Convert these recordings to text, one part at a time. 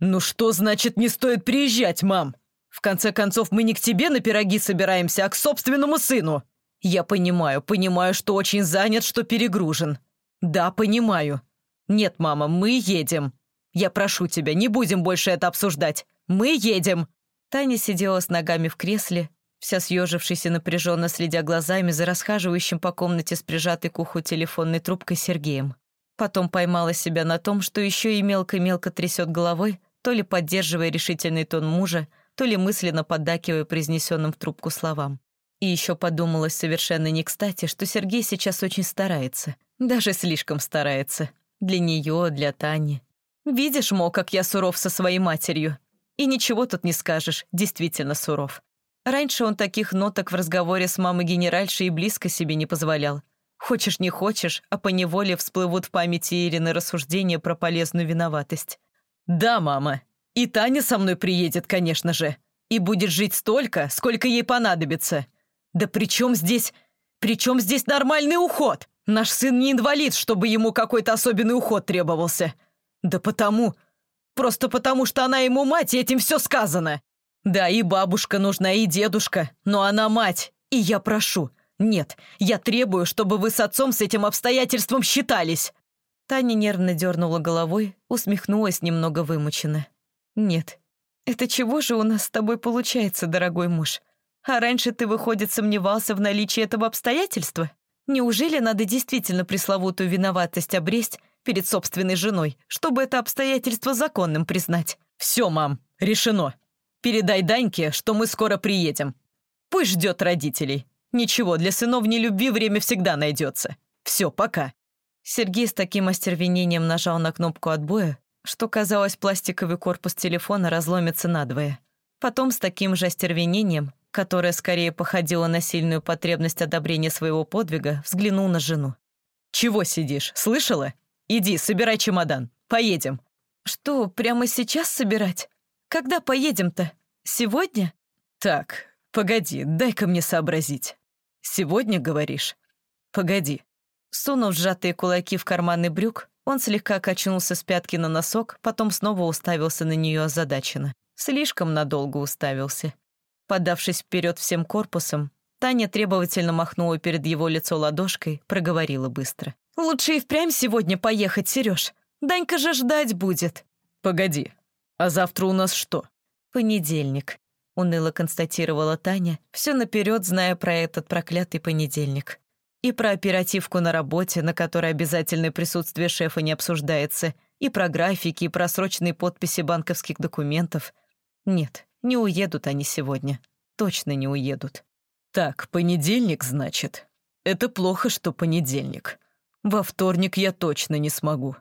«Ну что значит не стоит приезжать, мам? В конце концов, мы не к тебе на пироги собираемся, а к собственному сыну!» «Я понимаю, понимаю, что очень занят, что перегружен. Да, понимаю. Нет, мама, мы едем. Я прошу тебя, не будем больше это обсуждать. Мы едем!» Таня сидела с ногами в кресле, вся съежившись и напряженно следя глазами за расхаживающим по комнате с прижатой к уху телефонной трубкой Сергеем. Потом поймала себя на том, что еще и мелко-мелко трясет головой, то ли поддерживая решительный тон мужа, то ли мысленно поддакивая произнесенным в трубку словам. И еще подумалось совершенно не кстати, что Сергей сейчас очень старается. Даже слишком старается. Для нее, для Тани. Видишь, Мо, как я суров со своей матерью. И ничего тут не скажешь, действительно суров. Раньше он таких ноток в разговоре с мамой генеральшей и близко себе не позволял. Хочешь не хочешь, а поневоле всплывут в памяти Ирины рассуждения про полезную виноватость. «Да, мама. И Таня со мной приедет, конечно же. И будет жить столько, сколько ей понадобится. Да при чем здесь... При чем здесь нормальный уход? Наш сын не инвалид, чтобы ему какой-то особенный уход требовался. Да потому... Просто потому, что она ему мать, и этим все сказано. Да, и бабушка нужна, и дедушка, но она мать. И я прошу, нет, я требую, чтобы вы с отцом с этим обстоятельством считались. Таня нервно дернула головой, усмехнулась немного вымученно. «Нет. Это чего же у нас с тобой получается, дорогой муж? А раньше ты, выходит, сомневался в наличии этого обстоятельства? Неужели надо действительно пресловутую виноватость обресть перед собственной женой, чтобы это обстоятельство законным признать?» «Все, мам, решено. Передай Даньке, что мы скоро приедем. Пусть ждет родителей. Ничего, для сынов любви время всегда найдется. Все, пока». Сергей с таким остервенением нажал на кнопку отбоя, что, казалось, пластиковый корпус телефона разломится надвое. Потом с таким же остервенением, которое скорее походило на сильную потребность одобрения своего подвига, взглянул на жену. «Чего сидишь? Слышала? Иди, собирай чемодан. Поедем». «Что, прямо сейчас собирать? Когда поедем-то? Сегодня?» «Так, погоди, дай-ка мне сообразить. Сегодня, говоришь? Погоди. Сунув сжатые кулаки в карманы брюк, он слегка качнулся с пятки на носок, потом снова уставился на нее озадаченно. Слишком надолго уставился. Подавшись вперед всем корпусом, Таня требовательно махнула перед его лицо ладошкой, проговорила быстро. «Лучше и впрямь сегодня поехать, Сереж. Данька же ждать будет». «Погоди, а завтра у нас что?» «Понедельник», — уныло констатировала Таня, все наперед зная про этот проклятый понедельник. И про оперативку на работе, на которой обязательное присутствие шефа не обсуждается, и про графики, и про срочные подписи банковских документов. Нет, не уедут они сегодня. Точно не уедут. Так, понедельник, значит. Это плохо, что понедельник. Во вторник я точно не смогу.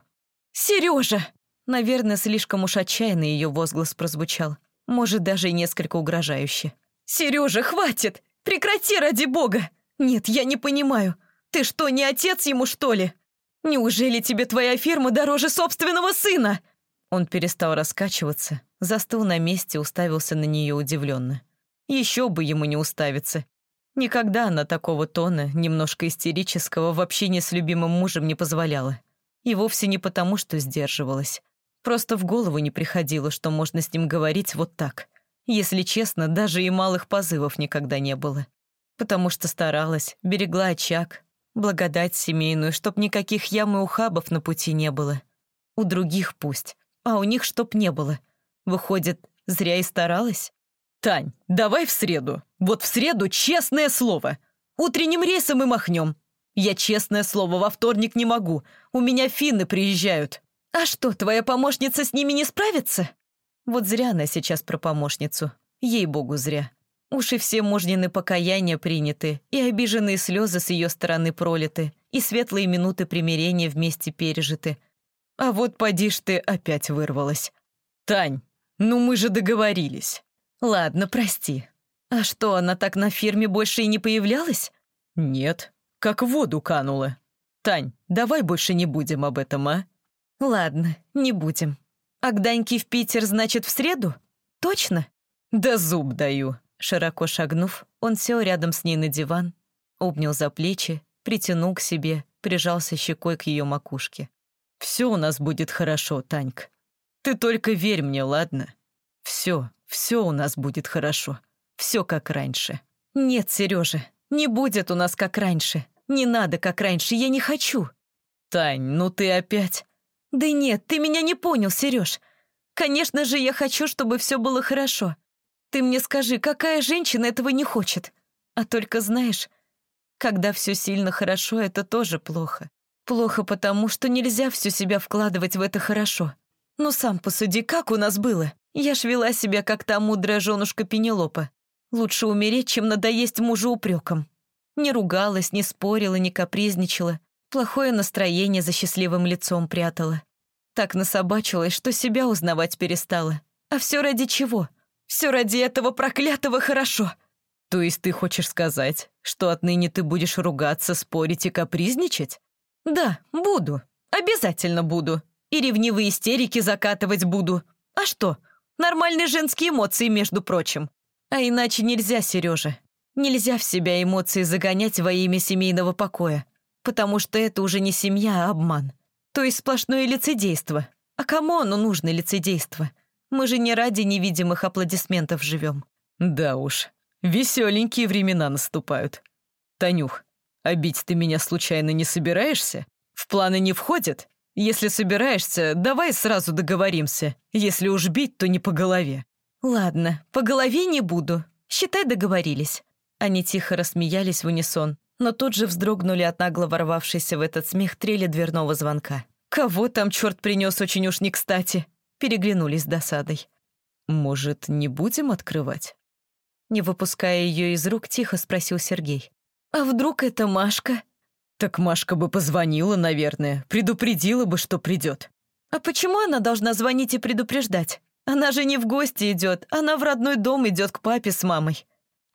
Сережа! Наверное, слишком уж отчаянно ее возглас прозвучал. Может, даже и несколько угрожающе. Сережа, хватит! Прекрати ради бога! «Нет, я не понимаю. Ты что, не отец ему, что ли? Неужели тебе твоя фирма дороже собственного сына?» Он перестал раскачиваться, застыл на месте, уставился на нее удивленно. Еще бы ему не уставиться. Никогда она такого тона, немножко истерического, в общении с любимым мужем не позволяла. И вовсе не потому, что сдерживалась. Просто в голову не приходило, что можно с ним говорить вот так. Если честно, даже и малых позывов никогда не было потому что старалась, берегла очаг, благодать семейную, чтоб никаких ям и ухабов на пути не было. У других пусть, а у них чтоб не было. Выходит, зря и старалась? «Тань, давай в среду. Вот в среду честное слово. Утренним рейсом и махнем. Я честное слово во вторник не могу. У меня финны приезжают». «А что, твоя помощница с ними не справится?» Вот зря она сейчас про помощницу. Ей-богу, зря. Уж и все мужнины покаяния приняты, и обиженные слезы с ее стороны пролиты, и светлые минуты примирения вместе пережиты. А вот поди ж ты опять вырвалась. «Тань, ну мы же договорились». «Ладно, прости. А что, она так на фирме больше и не появлялась?» «Нет, как в воду канула. Тань, давай больше не будем об этом, а?» «Ладно, не будем. А к Даньке в Питер, значит, в среду? Точно?» «Да зуб даю», Широко шагнув, он сел рядом с ней на диван, обнял за плечи, притянул к себе, прижался щекой к ее макушке. «Все у нас будет хорошо, Танька. Ты только верь мне, ладно? Все, все у нас будет хорошо. Все как раньше. Нет, Сережа, не будет у нас как раньше. Не надо как раньше, я не хочу. Тань, ну ты опять... Да нет, ты меня не понял, Сереж. Конечно же, я хочу, чтобы все было хорошо. Ты мне скажи, какая женщина этого не хочет? А только знаешь, когда все сильно хорошо, это тоже плохо. Плохо потому, что нельзя всю себя вкладывать в это хорошо. Ну сам посуди, как у нас было? Я ж вела себя, как та мудрая женушка Пенелопа. Лучше умереть, чем надоесть мужу упреком. Не ругалась, не спорила, не капризничала. Плохое настроение за счастливым лицом прятала. Так насобачилась, что себя узнавать перестала. А все ради чего? Все ради этого проклятого хорошо. То есть ты хочешь сказать, что отныне ты будешь ругаться, спорить и капризничать? Да, буду. Обязательно буду. И ревнивые истерики закатывать буду. А что? Нормальные женские эмоции, между прочим. А иначе нельзя, Сережа. Нельзя в себя эмоции загонять во имя семейного покоя. Потому что это уже не семья, а обман. То есть сплошное лицедейство. А кому оно нужно, лицедейство? Мы же не ради невидимых аплодисментов живем. Да уж, веселенькие времена наступают. Танюх, а бить ты меня случайно не собираешься? В планы не входит? Если собираешься, давай сразу договоримся. Если уж бить, то не по голове». «Ладно, по голове не буду. Считай, договорились». Они тихо рассмеялись в унисон, но тут же вздрогнули от нагло ворвавшейся в этот смех трели дверного звонка. «Кого там черт принес очень уж не кстати?» Переглянулись с досадой. «Может, не будем открывать?» Не выпуская ее из рук, тихо спросил Сергей. «А вдруг это Машка?» «Так Машка бы позвонила, наверное, предупредила бы, что придет». «А почему она должна звонить и предупреждать? Она же не в гости идет, она в родной дом идет к папе с мамой».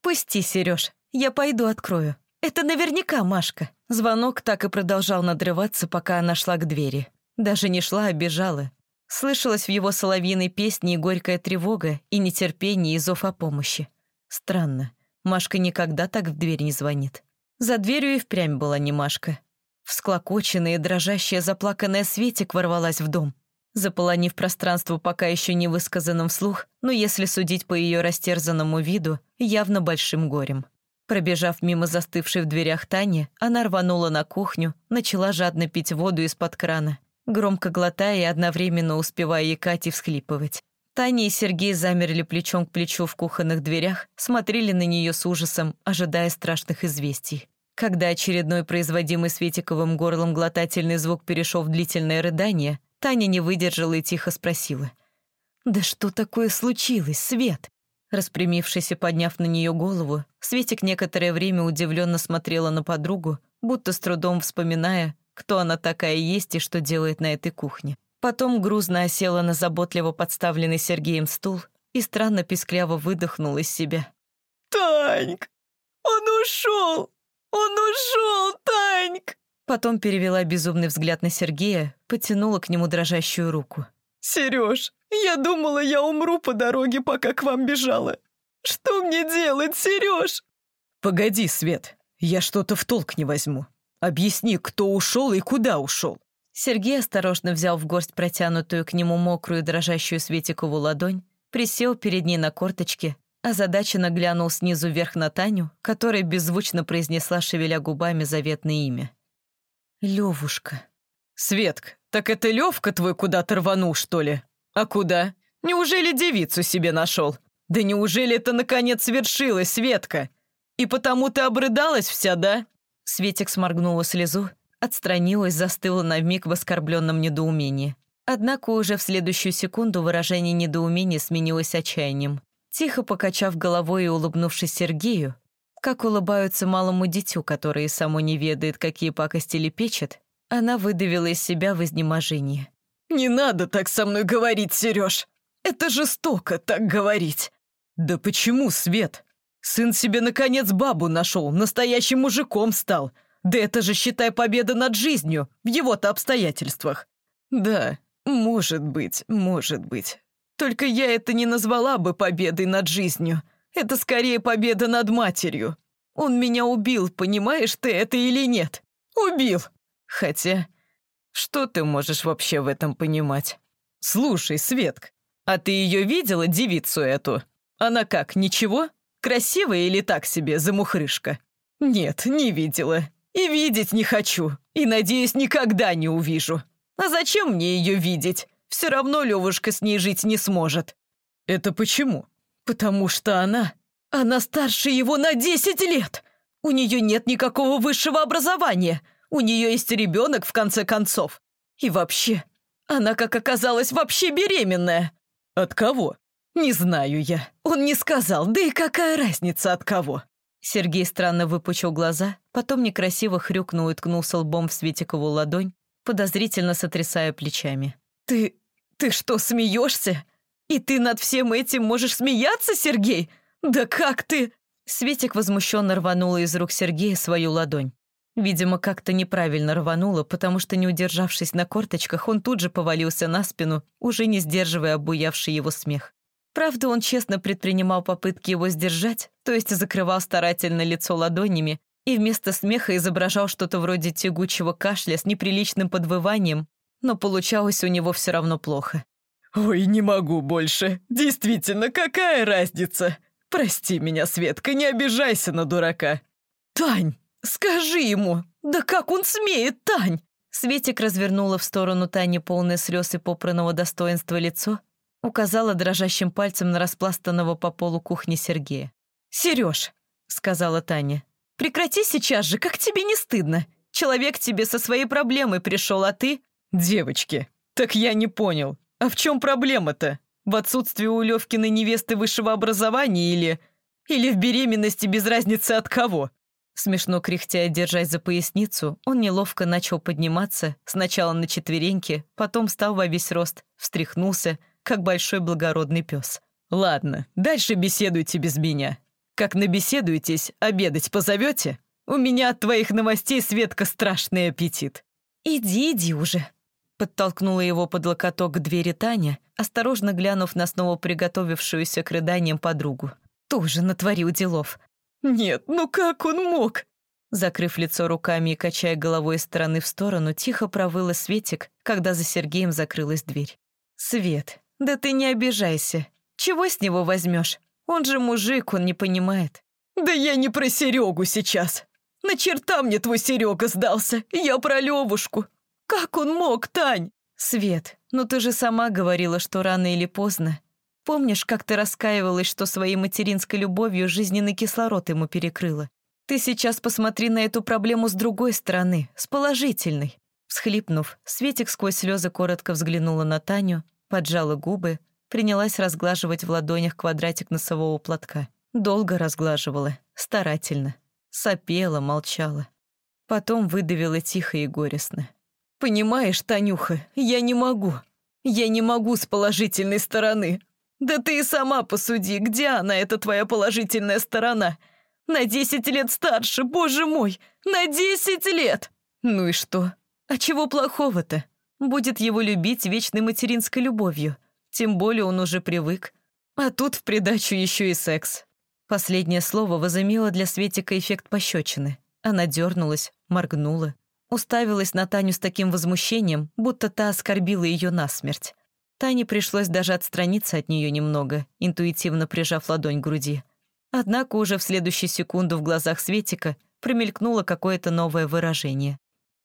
«Пусти, Сереж, я пойду открою. Это наверняка Машка». Звонок так и продолжал надрываться, пока она шла к двери. Даже не шла, а бежала. Слышалась в его соловьиной песне и горькая тревога, и нетерпение, и зов о помощи. Странно, Машка никогда так в дверь не звонит. За дверью и впрямь была немашка. Всклокоченная и дрожащая заплаканная Светик ворвалась в дом. Заполонив пространство пока еще не высказанным вслух, но если судить по ее растерзанному виду, явно большим горем. Пробежав мимо застывшей в дверях Тани, она рванула на кухню, начала жадно пить воду из-под крана, громко глотая и одновременно успевая икать и всхлипывать. Таня и Сергей замерли плечом к плечу в кухонных дверях, смотрели на нее с ужасом, ожидая страшных известий. Когда очередной производимый Светиковым горлом глотательный звук перешел в длительное рыдание, Таня не выдержала и тихо спросила. «Да что такое случилось, Свет?» Распрямившись и подняв на нее голову, Светик некоторое время удивленно смотрела на подругу, будто с трудом вспоминая, кто она такая есть и что делает на этой кухне. Потом грузно осела на заботливо подставленный Сергеем стул и странно пискляво выдохнула из себя. «Таньк! Он ушел! Он ушел, Таньк!» Потом перевела безумный взгляд на Сергея, потянула к нему дрожащую руку. «Сереж, я думала, я умру по дороге, пока к вам бежала. Что мне делать, Сереж?» «Погоди, Свет, я что-то в толк не возьму. Объясни, кто ушел и куда ушел. Сергей осторожно взял в горсть протянутую к нему мокрую дрожащую Светикову ладонь, присел перед ней на корточке, озадаченно глянул снизу вверх на Таню, которая беззвучно произнесла, шевеля губами, заветное имя. «Левушка». «Светк, так это Левка твой куда-то рванул, что ли? А куда? Неужели девицу себе нашел? Да неужели это наконец свершилось, Светка? И потому ты обрыдалась вся, да?» Светик сморгнула слезу отстранилась, застыла на миг в оскорбленном недоумении. Однако уже в следующую секунду выражение недоумения сменилось отчаянием. Тихо покачав головой и улыбнувшись Сергею, как улыбаются малому дитю, которое само не ведает, какие пакости лепечет, она выдавила из себя в изнеможении. «Не надо так со мной говорить, Сереж! Это жестоко так говорить!» «Да почему, Свет? Сын себе, наконец, бабу нашел, настоящим мужиком стал!» Да это же, считай, победа над жизнью, в его-то обстоятельствах. Да, может быть, может быть. Только я это не назвала бы победой над жизнью. Это скорее победа над матерью. Он меня убил, понимаешь ты это или нет? Убил. Хотя, что ты можешь вообще в этом понимать? Слушай, Светк, а ты ее видела, девицу эту? Она как, ничего? Красивая или так себе, замухрышка? Нет, не видела. И видеть не хочу. И, надеюсь, никогда не увижу. А зачем мне ее видеть? Все равно Левушка с ней жить не сможет. Это почему? Потому что она... Она старше его на 10 лет. У нее нет никакого высшего образования. У нее есть ребенок, в конце концов. И вообще, она, как оказалось, вообще беременная. От кого? Не знаю я. Он не сказал, да и какая разница от кого? Сергей странно выпучил глаза, потом некрасиво хрюкнул и ткнулся лбом в Светикову ладонь, подозрительно сотрясая плечами. «Ты... ты что, смеешься? И ты над всем этим можешь смеяться, Сергей? Да как ты...» Светик возмущенно рванула из рук Сергея свою ладонь. Видимо, как-то неправильно рванула, потому что, не удержавшись на корточках, он тут же повалился на спину, уже не сдерживая обуявший его смех. Правда, он честно предпринимал попытки его сдержать, то есть закрывал старательно лицо ладонями и вместо смеха изображал что-то вроде тягучего кашля с неприличным подвыванием, но получалось у него все равно плохо. «Ой, не могу больше. Действительно, какая разница? Прости меня, Светка, не обижайся на дурака». «Тань, скажи ему! Да как он смеет, Тань!» Светик развернула в сторону Тани полное слез и попранного достоинства лицо Указала дрожащим пальцем на распластанного по полу кухни Сергея. «Сереж», — сказала Таня, — «прекрати сейчас же, как тебе не стыдно? Человек тебе со своей проблемой пришел, а ты...» «Девочки, так я не понял. А в чем проблема-то? В отсутствии у Левкиной невесты высшего образования или... Или в беременности без разницы от кого?» Смешно кряхтя держась за поясницу, он неловко начал подниматься, сначала на четвереньки, потом стал во весь рост, встряхнулся — как большой благородный пес. «Ладно, дальше беседуйте без меня. Как набеседуетесь, обедать позовете? У меня от твоих новостей, Светка, страшный аппетит». «Иди, иди уже», — подтолкнула его под локоток к двери Таня, осторожно глянув на снова приготовившуюся к рыданиям подругу. «Тоже натворил делов». «Нет, ну как он мог?» Закрыв лицо руками и качая головой из стороны в сторону, тихо провыла Светик, когда за Сергеем закрылась дверь. «Свет, «Да ты не обижайся. Чего с него возьмешь? Он же мужик, он не понимает». «Да я не про Серегу сейчас. На черта мне твой Серега сдался. Я про Левушку. Как он мог, Тань?» «Свет, ну ты же сама говорила, что рано или поздно. Помнишь, как ты раскаивалась, что своей материнской любовью жизненный кислород ему перекрыла? Ты сейчас посмотри на эту проблему с другой стороны, с положительной». Всхлипнув, Светик сквозь слезы коротко взглянула на Таню, поджала губы, принялась разглаживать в ладонях квадратик носового платка. Долго разглаживала, старательно. Сопела, молчала. Потом выдавила тихо и горестно. «Понимаешь, Танюха, я не могу. Я не могу с положительной стороны. Да ты и сама посуди, где она, эта твоя положительная сторона? На десять лет старше, боже мой, на десять лет! Ну и что? А чего плохого-то? Будет его любить вечной материнской любовью. Тем более он уже привык. А тут в придачу еще и секс. Последнее слово возымело для Светика эффект пощечины. Она дернулась, моргнула, уставилась на Таню с таким возмущением, будто та оскорбила ее насмерть. Тане пришлось даже отстраниться от нее немного, интуитивно прижав ладонь к груди. Однако уже в следующую секунду в глазах Светика промелькнуло какое-то новое выражение.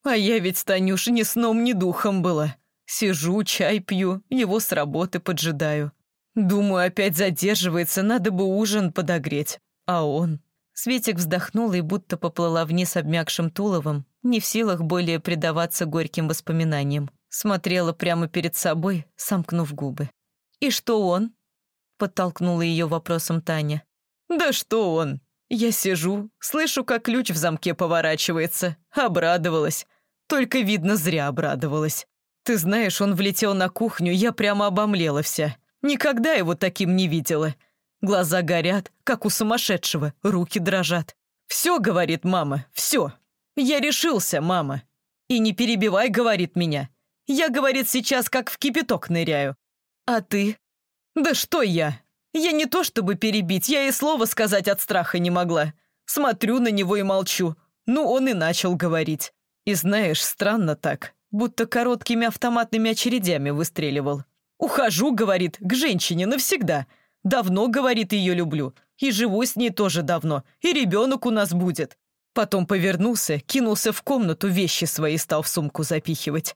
А я ведь, Танюша, ни сном, ни духом была. Сижу, чай пью, его с работы поджидаю. Думаю, опять задерживается, надо бы ужин подогреть. А он... Светик вздохнула и будто поплыла вниз обмякшим туловом, не в силах более предаваться горьким воспоминаниям. Смотрела прямо перед собой, сомкнув губы. «И что он?» — подтолкнула ее вопросом Таня. «Да что он? Я сижу, слышу, как ключ в замке поворачивается. Обрадовалась. Только, видно, зря обрадовалась. Ты знаешь, он влетел на кухню, я прямо обомлела вся. Никогда его таким не видела. Глаза горят, как у сумасшедшего, руки дрожат. «Все», — говорит мама, — «все. Я решился, мама». «И не перебивай», — говорит меня. «Я, — говорит, — сейчас как в кипяток ныряю». «А ты?» «Да что я? Я не то чтобы перебить, я и слова сказать от страха не могла. Смотрю на него и молчу. Ну, он и начал говорить. И знаешь, странно так, будто короткими автоматными очередями выстреливал. Ухожу, говорит, к женщине навсегда. Давно, говорит, ее люблю. И живу с ней тоже давно. И ребенок у нас будет. Потом повернулся, кинулся в комнату, вещи свои стал в сумку запихивать.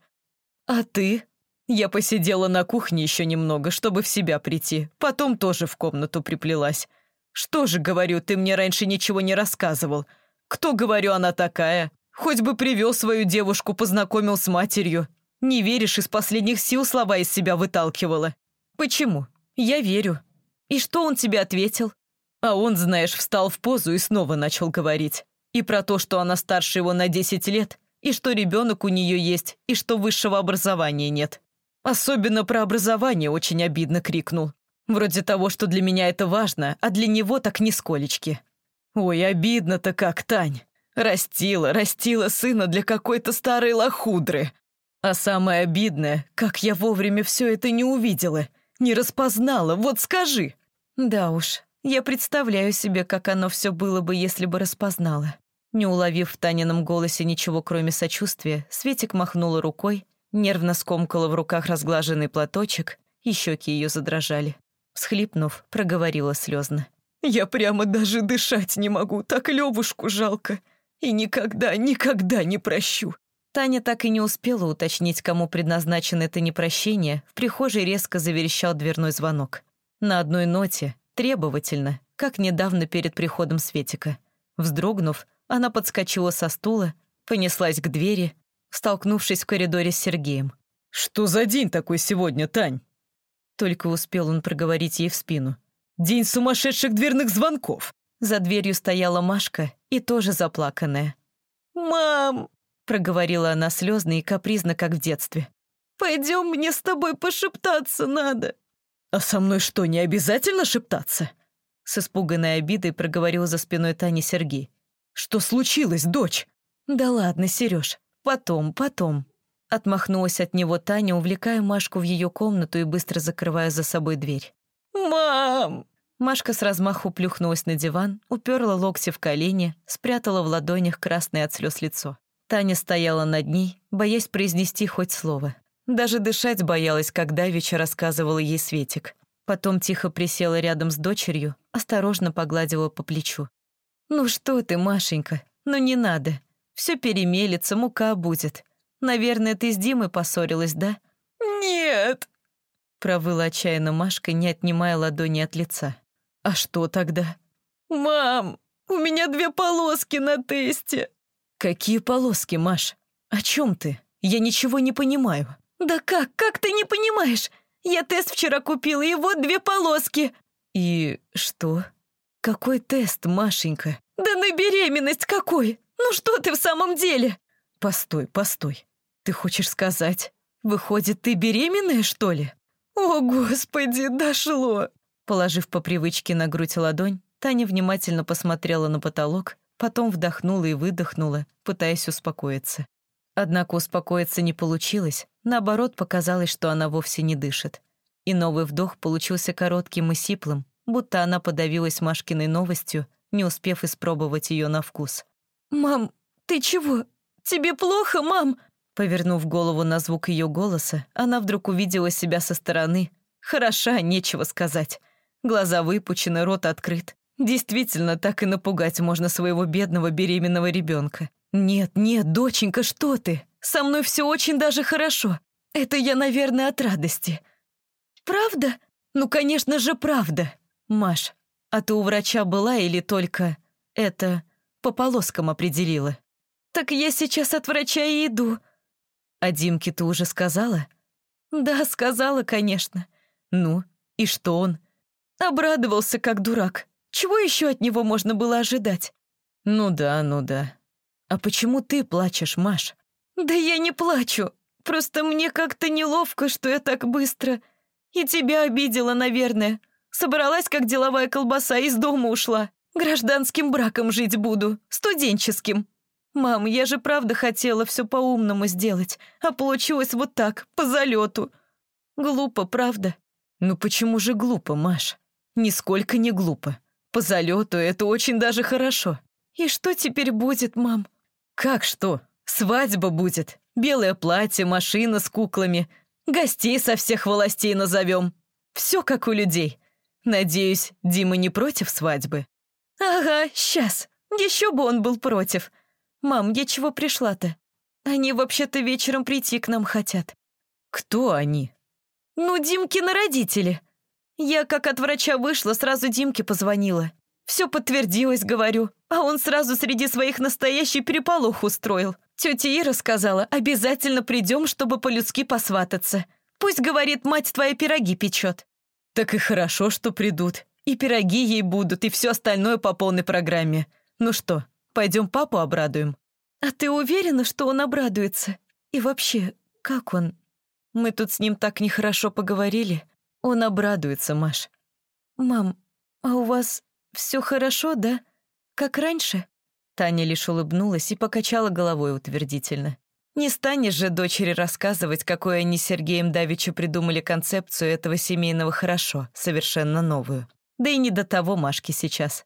А ты? Я посидела на кухне еще немного, чтобы в себя прийти. Потом тоже в комнату приплелась. Что же, говорю, ты мне раньше ничего не рассказывал. Кто, говорю, она такая? Хоть бы привел свою девушку, познакомил с матерью. Не веришь, из последних сил слова из себя выталкивала. Почему? Я верю. И что он тебе ответил? А он, знаешь, встал в позу и снова начал говорить. И про то, что она старше его на 10 лет, и что ребенок у нее есть, и что высшего образования нет. Особенно про образование очень обидно крикнул. Вроде того, что для меня это важно, а для него так нисколечки. Ой, обидно-то как, Тань. Растила, растила сына для какой-то старой лохудры. А самое обидное, как я вовремя все это не увидела, не распознала, вот скажи. Да уж, я представляю себе, как оно все было бы, если бы распознала. Не уловив в Танином голосе ничего, кроме сочувствия, Светик махнула рукой, Нервно скомкала в руках разглаженный платочек, и щеки ее задрожали. Всхлипнув, проговорила слезно. «Я прямо даже дышать не могу, так Левушку жалко. И никогда, никогда не прощу». Таня так и не успела уточнить, кому предназначено это непрощение, в прихожей резко заверещал дверной звонок. На одной ноте, требовательно, как недавно перед приходом Светика. Вздрогнув, она подскочила со стула, понеслась к двери, столкнувшись в коридоре с Сергеем. «Что за день такой сегодня, Тань?» Только успел он проговорить ей в спину. «День сумасшедших дверных звонков!» За дверью стояла Машка и тоже заплаканная. «Мам!» — проговорила она слезно и капризно, как в детстве. «Пойдем, мне с тобой пошептаться надо». «А со мной что, не обязательно шептаться?» С испуганной обидой проговорил за спиной Тани Сергей. «Что случилось, дочь?» «Да ладно, Сереж, «Потом, потом». Отмахнулась от него Таня, увлекая Машку в ее комнату и быстро закрывая за собой дверь. «Мам!» Машка с размаху плюхнулась на диван, уперла локти в колени, спрятала в ладонях красное от слез лицо. Таня стояла над ней, боясь произнести хоть слово. Даже дышать боялась, когда Вича рассказывала ей Светик. Потом тихо присела рядом с дочерью, осторожно погладила по плечу. «Ну что ты, Машенька, ну не надо. Все перемелится, мука будет. Наверное, ты с Димой поссорилась, да?» «Нет!» Провыла отчаянно Машка, не отнимая ладони от лица. «А что тогда?» «Мам, у меня две полоски на тесте!» «Какие полоски, Маш? О чем ты? Я ничего не понимаю». «Да как? Как ты не понимаешь? Я тест вчера купила, и вот две полоски!» «И что? Какой тест, Машенька?» «Да на беременность какой! «Ну что ты в самом деле?» «Постой, постой. Ты хочешь сказать, выходит, ты беременная, что ли?» «О, Господи, дошло!» Положив по привычке на грудь ладонь, Таня внимательно посмотрела на потолок, потом вдохнула и выдохнула, пытаясь успокоиться. Однако успокоиться не получилось, наоборот, показалось, что она вовсе не дышит. И новый вдох получился коротким и сиплым, будто она подавилась Машкиной новостью, не успев испробовать ее на вкус. «Мам, ты чего? Тебе плохо, мам?» Повернув голову на звук ее голоса, она вдруг увидела себя со стороны. Хороша, нечего сказать. Глаза выпучены, рот открыт. Действительно, так и напугать можно своего бедного беременного ребенка. «Нет, нет, доченька, что ты? Со мной все очень даже хорошо. Это я, наверное, от радости». «Правда?» «Ну, конечно же, правда. Маш, а ты у врача была или только это по полоскам определила. «Так я сейчас от врача и иду». «А Димке ты уже сказала?» «Да, сказала, конечно». «Ну, и что он?» Обрадовался, как дурак. Чего еще от него можно было ожидать? «Ну да, ну да. А почему ты плачешь, Маш?» «Да я не плачу. Просто мне как-то неловко, что я так быстро. И тебя обидела, наверное. Собралась, как деловая колбаса, из дома ушла. Гражданским браком жить буду, студенческим. Мам, я же правда хотела все по-умному сделать, а получилось вот так, по залету. Глупо, правда? Ну почему же глупо, Маш? Нисколько не глупо. По залету это очень даже хорошо. И что теперь будет, мам? Как что? Свадьба будет. Белое платье, машина с куклами. Гостей со всех властей назовем. Все как у людей. Надеюсь, Дима не против свадьбы?» «Ага, сейчас. Еще бы он был против. Мам, я чего пришла-то? Они вообще-то вечером прийти к нам хотят». «Кто они?» «Ну, Димкины родители. Я, как от врача вышла, сразу Димке позвонила. Все подтвердилось, говорю, а он сразу среди своих настоящий переполох устроил. Тетя Ира сказала, обязательно придем, чтобы по-людски посвататься. Пусть, говорит, мать твоя пироги печет. Так и хорошо, что придут. И пироги ей будут, и все остальное по полной программе. Ну что, пойдем папу обрадуем? А ты уверена, что он обрадуется? И вообще, как он? Мы тут с ним так нехорошо поговорили. Он обрадуется, Маш. Мам, а у вас все хорошо, да? Как раньше? Таня лишь улыбнулась и покачала головой утвердительно. Не станешь же дочери рассказывать, какой они с Сергеем Давичу придумали концепцию этого семейного хорошо, совершенно новую. Да и не до того Машки сейчас.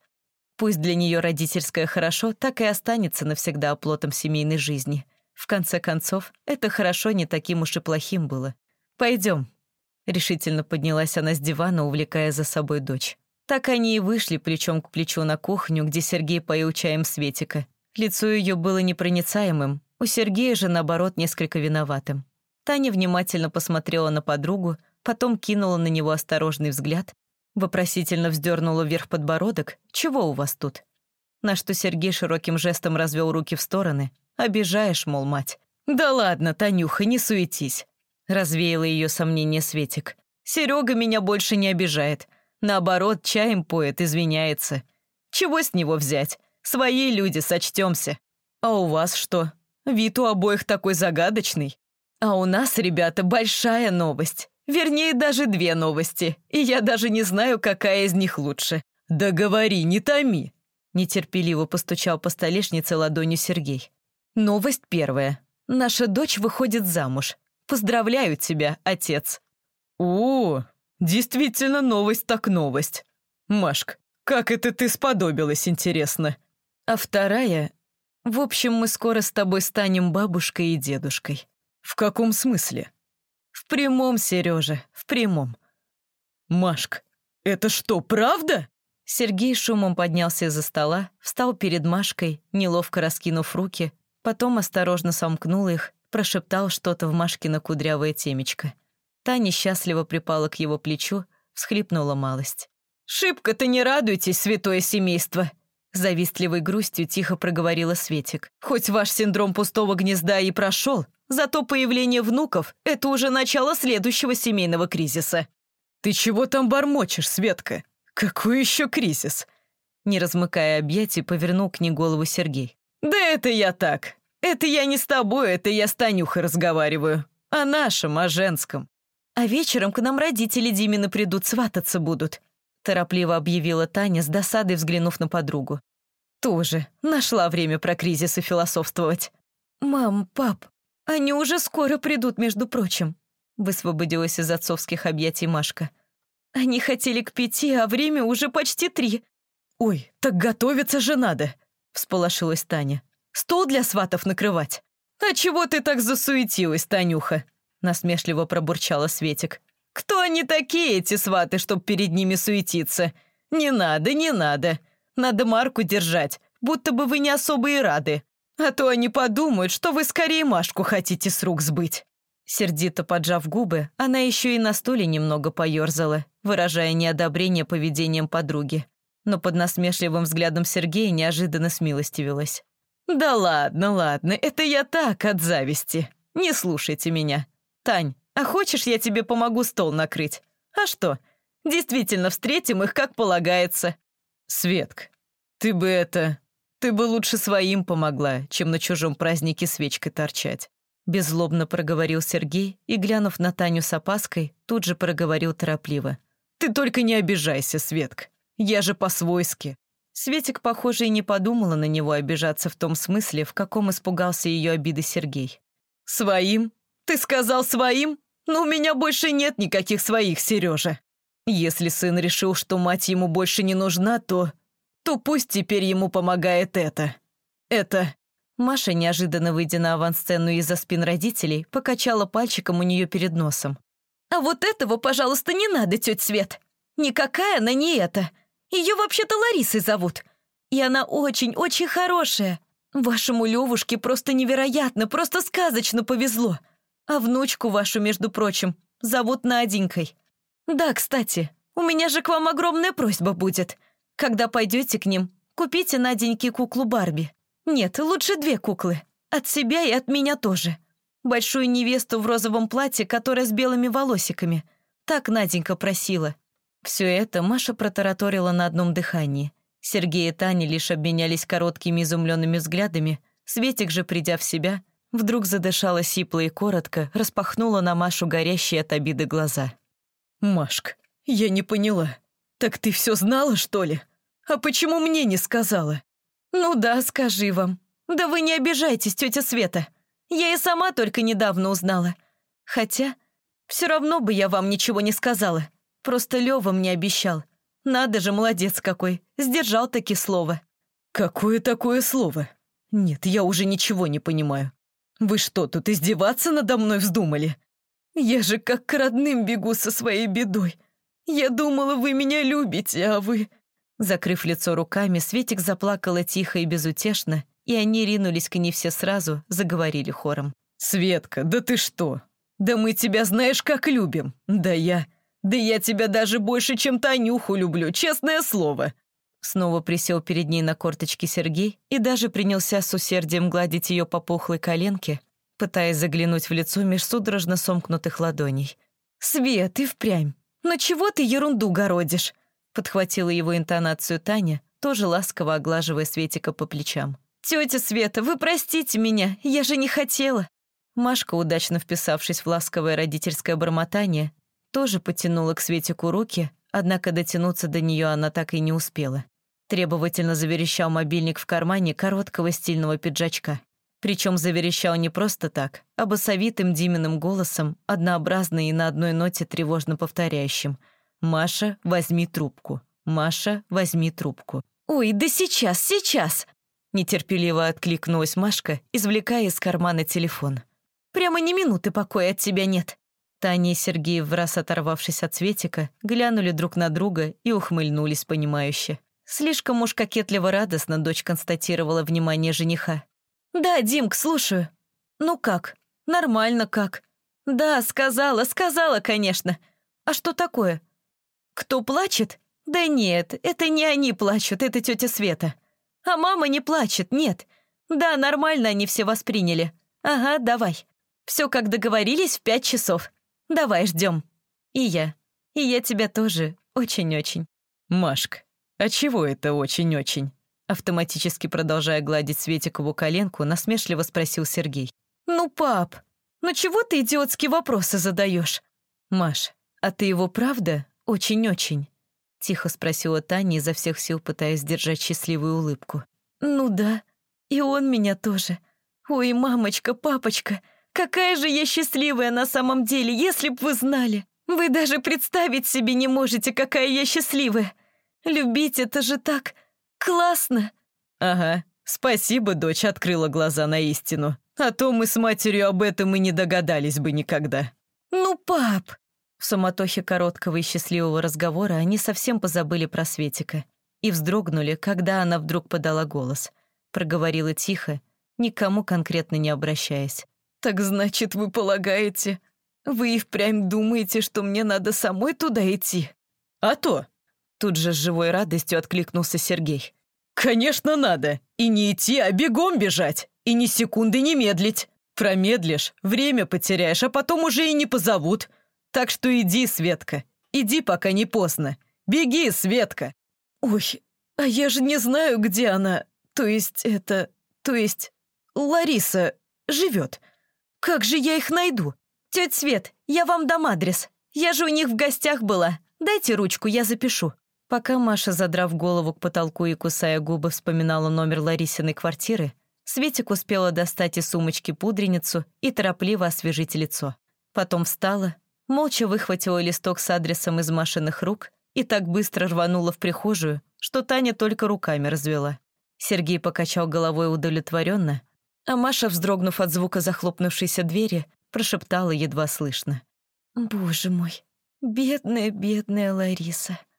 Пусть для нее родительское хорошо так и останется навсегда оплотом семейной жизни. В конце концов, это хорошо не таким уж и плохим было. Пойдем. Решительно поднялась она с дивана, увлекая за собой дочь. Так они и вышли плечом к плечу на кухню, где Сергей поил чаем Светика. Лицо ее было непроницаемым, у Сергея же, наоборот, несколько виноватым. Таня внимательно посмотрела на подругу, потом кинула на него осторожный взгляд, вопросительно вздернула вверх подбородок «Чего у вас тут?». На что Сергей широким жестом развел руки в стороны. «Обижаешь, мол, мать». «Да ладно, Танюха, не суетись», — развеяла ее сомнение Светик. «Серега меня больше не обижает. Наоборот, чаем поет, извиняется. Чего с него взять? Свои люди, сочтемся. А у вас что? Вид у обоих такой загадочный. А у нас, ребята, большая новость. Вернее, даже две новости. И я даже не знаю, какая из них лучше. Да говори, не томи. Нетерпеливо постучал по столешнице ладонью Сергей. Новость первая. Наша дочь выходит замуж. Поздравляю тебя, отец. О, действительно новость так новость. Машка, как это ты сподобилась, интересно? А вторая в общем, мы скоро с тобой станем бабушкой и дедушкой. В каком смысле? В прямом, Сережа, в прямом. Машк, это что, правда? Сергей шумом поднялся из-за стола, встал перед Машкой, неловко раскинув руки, потом осторожно сомкнул их, прошептал что-то в Машкино кудрявое темечко. Та несчастливо припала к его плечу, всхлипнула малость. «Шибко-то не радуйтесь, святое семейство!» Завистливой грустью тихо проговорила Светик. «Хоть ваш синдром пустого гнезда и прошел, зато появление внуков — это уже начало следующего семейного кризиса». «Ты чего там бормочешь, Светка? Какой еще кризис?» Не размыкая объятий, повернул к ней голову Сергей. «Да это я так. Это я не с тобой, это я с Танюхой разговариваю. О нашем, о женском. А вечером к нам родители Димины придут, свататься будут торопливо объявила Таня с досадой, взглянув на подругу. Тоже нашла время про кризисы философствовать. «Мам, пап, они уже скоро придут, между прочим», высвободилась из отцовских объятий Машка. «Они хотели к пяти, а время уже почти три». «Ой, так готовиться же надо», всполошилась Таня. «Стол для сватов накрывать». «А чего ты так засуетилась, Танюха?» насмешливо пробурчала Светик. Кто они такие, эти сваты, чтоб перед ними суетиться? Не надо, не надо. Надо марку держать, будто бы вы не особо и рады. А то они подумают, что вы скорее Машку хотите с рук сбыть». Сердито поджав губы, она еще и на стуле немного поерзала, выражая неодобрение поведением подруги. Но под насмешливым взглядом Сергея неожиданно смилостивилась. «Да ладно, ладно, это я так, от зависти. Не слушайте меня. Тань, а хочешь, я тебе помогу стол накрыть? А что? Действительно, встретим их, как полагается. Светк, ты бы это... Ты бы лучше своим помогла, чем на чужом празднике свечкой торчать. Беззлобно проговорил Сергей и, глянув на Таню с опаской, тут же проговорил торопливо. «Ты только не обижайся, Светк. Я же по-свойски». Светик, похоже, и не подумала на него обижаться в том смысле, в каком испугался ее обиды Сергей. «Своим? Ты сказал своим? Но у меня больше нет никаких своих, Сережа. Если сын решил, что мать ему больше не нужна, то... То пусть теперь ему помогает это. Это... Маша, неожиданно выйдя на авансцену из-за спин родителей, покачала пальчиком у нее перед носом. «А вот этого, пожалуйста, не надо, тетя Свет. Никакая она не эта. Ее вообще-то Ларисой зовут. И она очень-очень хорошая. Вашему Левушке просто невероятно, просто сказочно повезло. А внучку вашу, между прочим, зовут Наденькой. Да, кстати, у меня же к вам огромная просьба будет. Когда пойдете к ним, купите Наденьке куклу Барби. Нет, лучше две куклы. От себя и от меня тоже. Большую невесту в розовом платье, которая с белыми волосиками. Так Наденька просила. Все это Маша протараторила на одном дыхании. Сергей и Таня лишь обменялись короткими изумленными взглядами. Светик же, придя в себя, вдруг задышала сипло и коротко, распахнула на Машу горящие от обиды глаза. «Машка, я не поняла. Так ты все знала, что ли? А почему мне не сказала?» «Ну да, скажи вам. Да вы не обижайтесь, тетя Света. Я и сама только недавно узнала. Хотя, все равно бы я вам ничего не сказала. Просто Лёва мне обещал. Надо же, молодец какой. Сдержал таки слово. Какое такое слово? Нет, я уже ничего не понимаю. Вы что, тут издеваться надо мной вздумали? Я же как к родным бегу со своей бедой. Я думала, вы меня любите, а вы...» Закрыв лицо руками, Светик заплакала тихо и безутешно, и они ринулись к ней все сразу, заговорили хором. «Светка, да ты что? Да мы тебя знаешь, как любим. Да я... «Да я тебя даже больше, чем Танюху люблю, честное слово!» Снова присел перед ней на корточки Сергей и даже принялся с усердием гладить ее по пухлой коленке, пытаясь заглянуть в лицо меж судорожно сомкнутых ладоней. «Свет, и впрямь! Но чего ты ерунду городишь?» подхватила его интонацию Таня, тоже ласково оглаживая Светика по плечам. «Тетя Света, вы простите меня, я же не хотела!» Машка, удачно вписавшись в ласковое родительское бормотание, тоже потянула к Светику руки, однако дотянуться до нее она так и не успела. Требовательно заверещал мобильник в кармане короткого стильного пиджачка. Причем заверещал не просто так, а басовитым Диминым голосом, однообразно и на одной ноте тревожно повторяющим. «Маша, возьми трубку. Маша, возьми трубку». «Ой, да сейчас, сейчас!» Нетерпеливо откликнулась Машка, извлекая из кармана телефон. «Прямо ни минуты покоя от тебя нет. Таня и Сергей, враз оторвавшись от Светика, глянули друг на друга и ухмыльнулись понимающе. Слишком уж кокетливо радостно дочь констатировала внимание жениха. «Да, Димк, слушаю». «Ну как? Нормально как?» «Да, сказала, сказала, конечно. А что такое?» «Кто плачет?» «Да нет, это не они плачут, это тетя Света». «А мама не плачет, нет. Да, нормально они все восприняли. Ага, давай. Все как договорились в пять часов. Давай ждем. И я. И я тебя тоже очень-очень. Машка, а чего это очень-очень? Автоматически продолжая гладить Светикову коленку, насмешливо спросил Сергей. «Ну, пап, ну чего ты идиотские вопросы задаешь? «Маш, а ты его правда очень-очень?» Тихо спросила Таня, изо всех сил пытаясь сдержать счастливую улыбку. «Ну да, и он меня тоже. Ой, мамочка, папочка, Какая же я счастливая на самом деле, если б вы знали. Вы даже представить себе не можете, какая я счастливая. Любить это же так классно. Ага, спасибо, дочь открыла глаза на истину. А то мы с матерью об этом и не догадались бы никогда. Ну, пап. В суматохе короткого и счастливого разговора они совсем позабыли про Светика и вздрогнули, когда она вдруг подала голос. Проговорила тихо, никому конкретно не обращаясь. «Так значит, вы полагаете, вы и впрямь думаете, что мне надо самой туда идти?» «А то!» Тут же с живой радостью откликнулся Сергей. «Конечно надо! И не идти, а бегом бежать! И ни секунды не медлить! Промедлишь, время потеряешь, а потом уже и не позовут. Так что иди, Светка, иди, пока не поздно. Беги, Светка!» «Ой, а я же не знаю, где она, то есть это, то есть Лариса живет. Как же я их найду? Тетя Свет, я вам дам адрес. Я же у них в гостях была. Дайте ручку, я запишу». Пока Маша, задрав голову к потолку и кусая губы, вспоминала номер Ларисиной квартиры, Светик успела достать из сумочки пудреницу и торопливо освежить лицо. Потом встала, молча выхватила листок с адресом из Машиных рук и так быстро рванула в прихожую, что Таня только руками развела. Сергей покачал головой удовлетворенно, А Маша, вздрогнув от звука захлопнувшейся двери, прошептала едва слышно. «Боже мой, бедная, бедная Лариса».